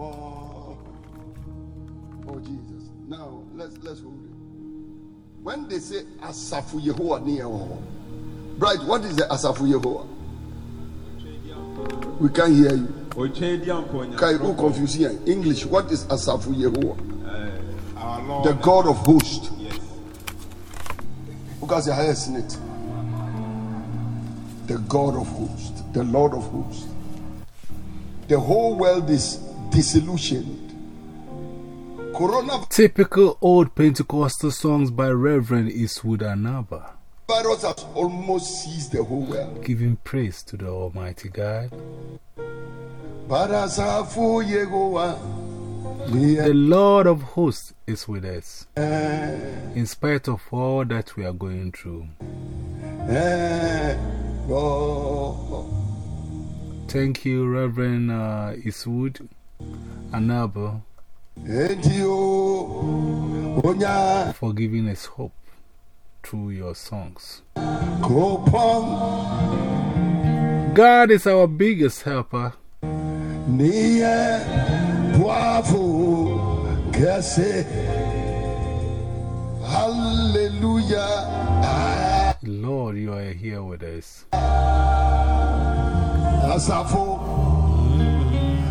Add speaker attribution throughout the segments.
Speaker 1: Oh oh, oh, oh, oh Jesus. Now let's let's hold it. When they say Asafu Yehovah near Bright, what is the Asafu Yehovah? We can't hear you. Kai, who confuse here? English, what is Asafu Yehovah? Eh, the God of hosts.
Speaker 2: Yes.
Speaker 1: Because your highest in it. The God of hosts, the Lord of hosts. The whole world is disillusioned. Coronavirus
Speaker 3: Typical old Pentecostal songs by Reverend Eastwood Anaba,
Speaker 1: has almost seized the whole world.
Speaker 3: giving praise to the Almighty God.
Speaker 1: But Asafu Yehovah,
Speaker 3: The Lord of hosts is with us, in spite of all that we are going through.
Speaker 1: eh,
Speaker 3: Thank you, Reverend uh, Eastwood
Speaker 1: O,
Speaker 3: for giving us hope through your songs. God is our biggest helper.
Speaker 1: niye, poafu, kese. Hallelujah. Ah,
Speaker 3: Lord, you are here with us.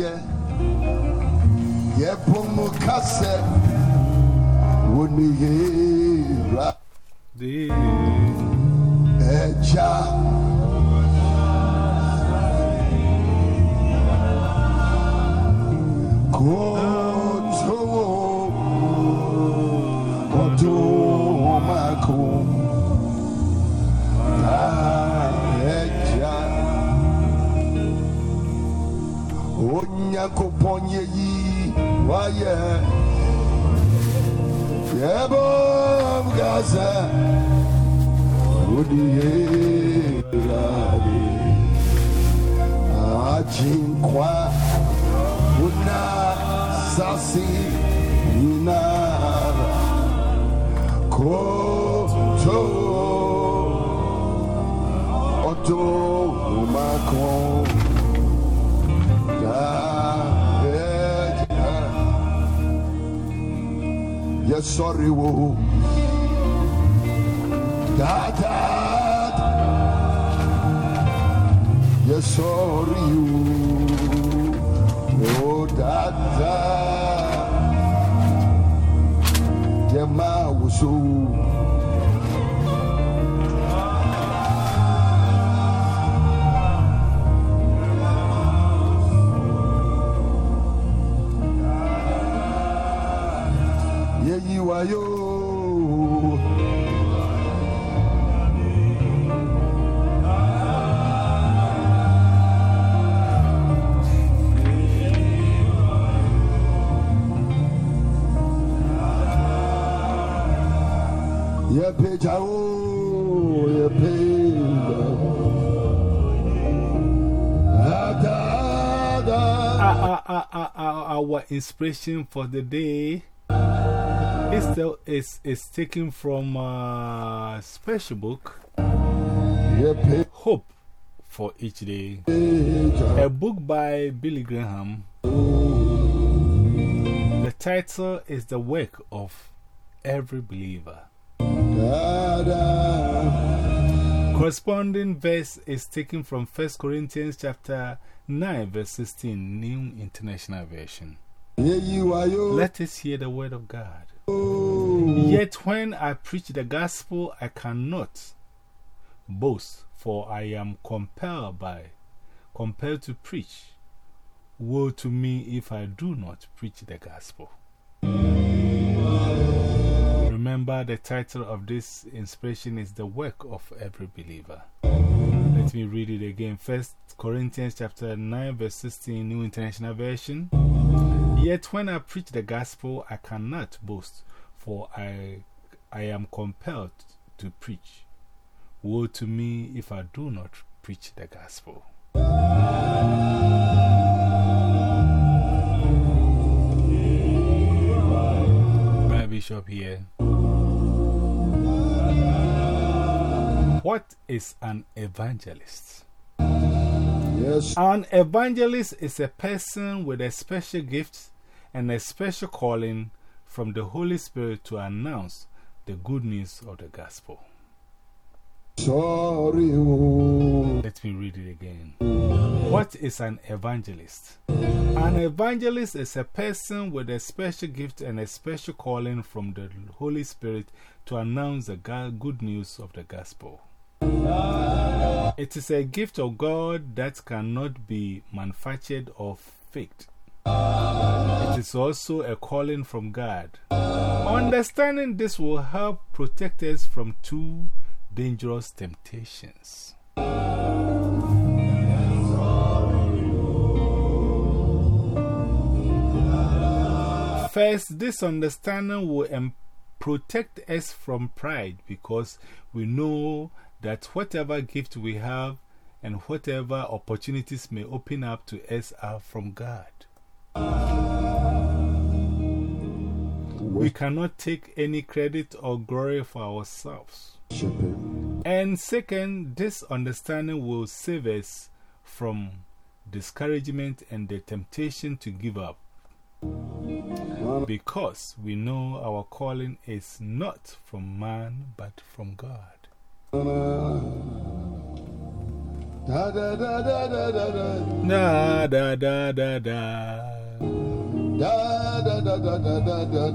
Speaker 1: yɛyiyi wayɛ yɛbɔm ka sɛ Odiyelade Ajinkwa. Una Sasi Inara Koto. Oto Umako Da da. Yes, sorry, you. Oh, da da. Yeah, ma was so. Peja o, peja.
Speaker 3: Our inspiration for the day is, the, is, is taken from a special book, Hope for Each Day, a book by Billy Graham. The title is The Work of Every Believer. Corresponding verse is taken from 1 Corinthians chapter 9, verse 16, New International Version. Let us hear the word of God. Yet when I preach the gospel, I cannot boast, for I am compelled by, compelled to preach. Woe to me if I do not preach the gospel. Remember, the title of this inspiration is The Work of Every Believer. Let me read it again. First Corinthians chapter 9, verse 16, New International Version. Yet when I preach the gospel, I cannot boast, for I, I am compelled to preach. Woe to me if I do not preach the gospel. Bishop here. What is an evangelist?
Speaker 1: Yes.
Speaker 3: An evangelist is a person with a special gift and a special calling from the Holy Spirit to announce the good news of the gospel.
Speaker 1: Sorry. oh.
Speaker 3: Let me read it again. What is an evangelist? An evangelist is a person with a special gift and a special calling from the Holy Spirit to announce the good news of the gospel. It is a gift of God that cannot be manufactured or faked. It is also a calling from God. Understanding this will help protect us from two dangerous temptations. First, this understanding will um, protect us from pride because we know that whatever gift we have and whatever opportunities may open up to us are from God. We cannot take any credit or glory for ourselves. And second, this understanding will save us from discouragement and the temptation to give up. Because we know our calling is not from man but from God.
Speaker 1: Da da da da da da da.
Speaker 3: Da da da da da.
Speaker 1: Da da da da da da da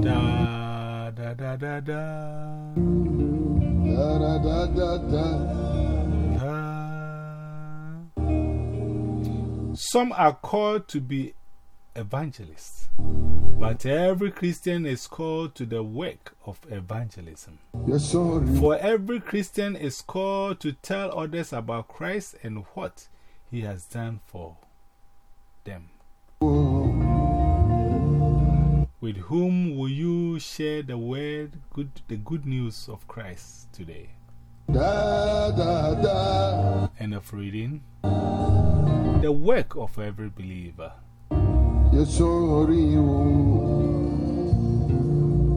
Speaker 1: da.
Speaker 3: Da da Some are called to be evangelists, but every Christian is called to the work of evangelism.
Speaker 1: Yes.
Speaker 3: For every Christian is called to tell others about Christ and what he has done for them. With whom will you share the word, good, the good news of Christ today?
Speaker 1: Da da da.
Speaker 3: End of reading. The work of every believer.
Speaker 1: Yes, sorry. oh.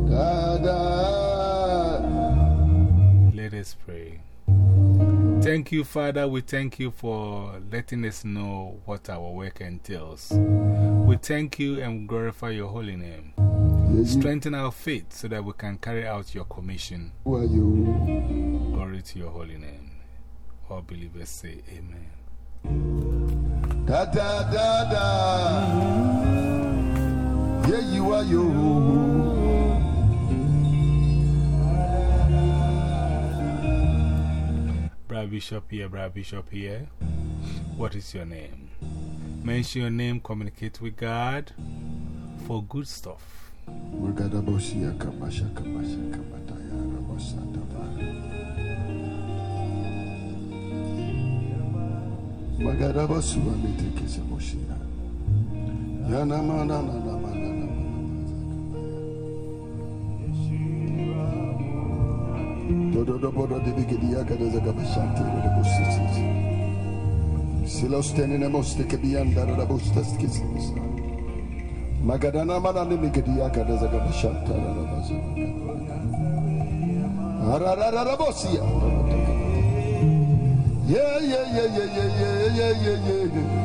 Speaker 1: Da da.
Speaker 3: Let us pray. Thank you, Father. We thank you for letting us know what our work entails. We thank you and glorify your holy name. Strengthen our faith so that we can carry out your commission.
Speaker 1: are you.
Speaker 3: Glory to your holy name. All believers say amen.
Speaker 1: Da da da da. Yeah, you are you.
Speaker 3: Brad Bishop here, Brad Bishop here. What is your name? Mention your name, communicate with God for good stuff.
Speaker 1: Magaraba suvami tekese boşuna. Yana mana na na mana na mana. Dodo do bodo dedi gidi ya kada zaga başanti öyle boşsuz. Silos tenine mosteke bir yandara da boştas kesilmiş. Magadana mana ni migedia kada zaga bashanta da bazu. Ararara bosia. Yeah yeah yeah yeah yeah yeah yeah yeah yeah.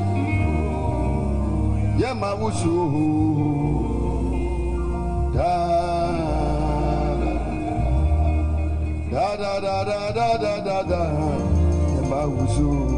Speaker 1: Yeah mawusu. Da da da da da da da da da. Yeah mawusu. Da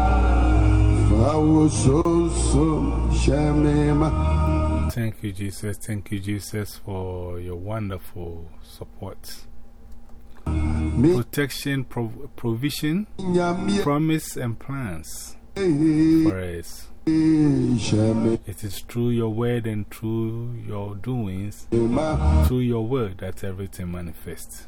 Speaker 3: Thank you, Jesus. Thank you, Jesus, for your wonderful support. Protection, prov provision, promise, and plans for us. It is through your word and through your doings, through your word, that everything manifests.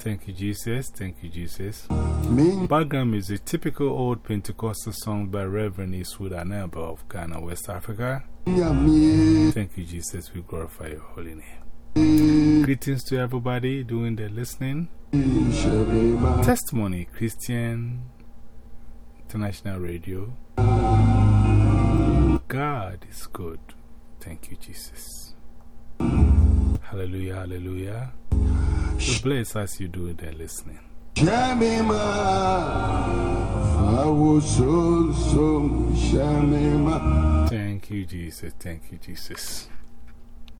Speaker 3: Thank you, Jesus. Thank you, Jesus. Me? Background music, typical old Pentecostal song by Reverend Eastwood Anaba of Ghana, West Africa. Thank you, Jesus. We glorify your holy name. Greetings to everybody doing the listening. Testimony, Christian International Radio. God is good. Thank you, Jesus. Hallelujah, hallelujah. So bless as you do the listening. Thank you, Jesus. Thank you, Jesus.